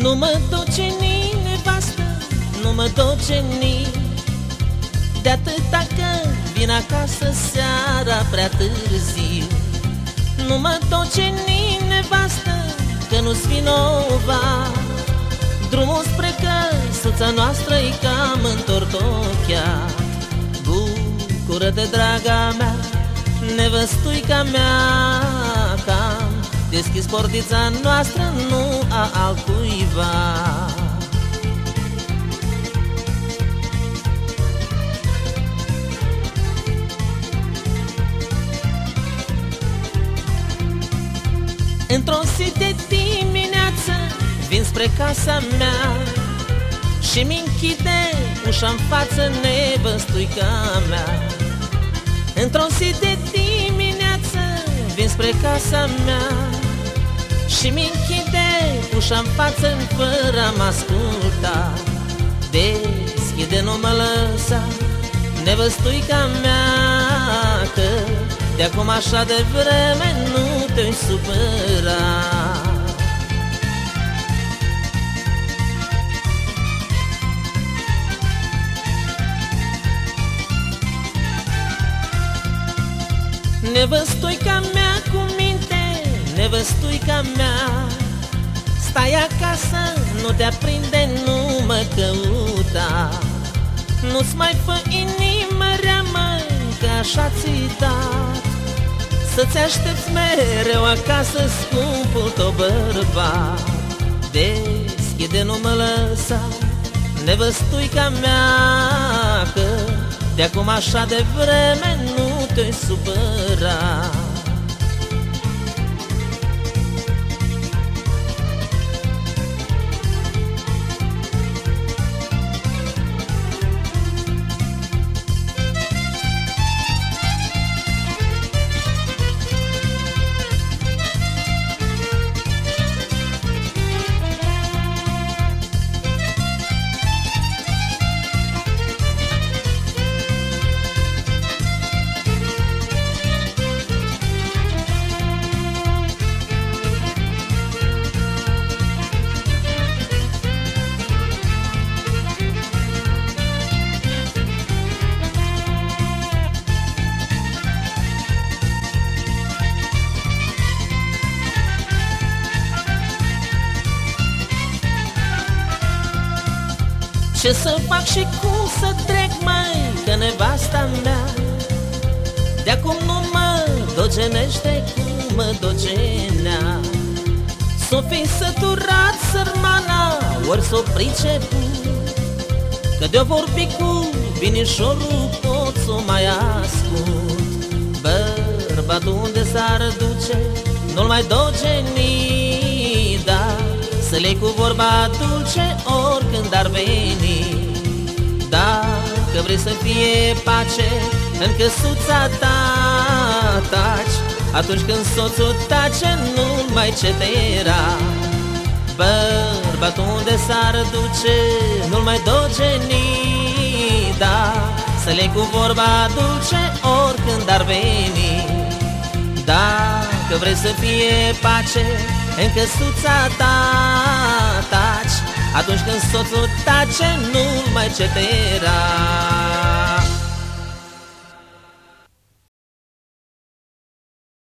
Nu mă duce ni nevastă, nu mă duce ni De atâta că vin acasă seara prea târziu. Nu mă duce ni nevastă, că nu-ți vinova. Drumul spre căsuța noastră e cam întortocheat Bucură-te, draga mea, nevăstuica mea Cam deschis portița noastră, nu a altcuiva. Într-o zi de dimineață Vin spre casa mea Și mi închide ușa în față nevăstuica mea. Într-o zi de dimineață Vin spre casa mea Și mi închide ușa în față Fără a mă asculta. Deschide, nu mă lăsa Nevăstuica mea Că de acum așa de vreme nu te supăra. Nevăstuica mea cu minte, nevăstuica mea. Stai acasă, nu te aprinde, nu mă căuta. Nu-ți mai fă inimă rea, măi, că așa ți dat. Să-ți aștepți mereu acasă, scumpul tău bărbat. Deschide, nu mă lăsa, nevăstuica mea Că de acum așa de vreme nu te supăra Ce să fac și cum să trec mai Că nevasta mea De acum nu mă dogenește cum mă dogenea. S-o fi săturat sărmana Ori s-o priceput Că de-o vorbi cu binișorul Pot s-o mai ascult. Bărbatul unde s-ar duce Nu-l mai dogeni, da Să le cu vorba dulce oricând ar veni. Dacă vrei să fie pace în căsuța ta taci Atunci când soțul tace nu mai cetera Bărbatul unde s-ar duce nu-l mai dogeni Da, să le cu vorba dulce oricând ar veni. Dacă vrei să fie pace în căsuța ta taci Atunci când soțul tace, nu mai cetera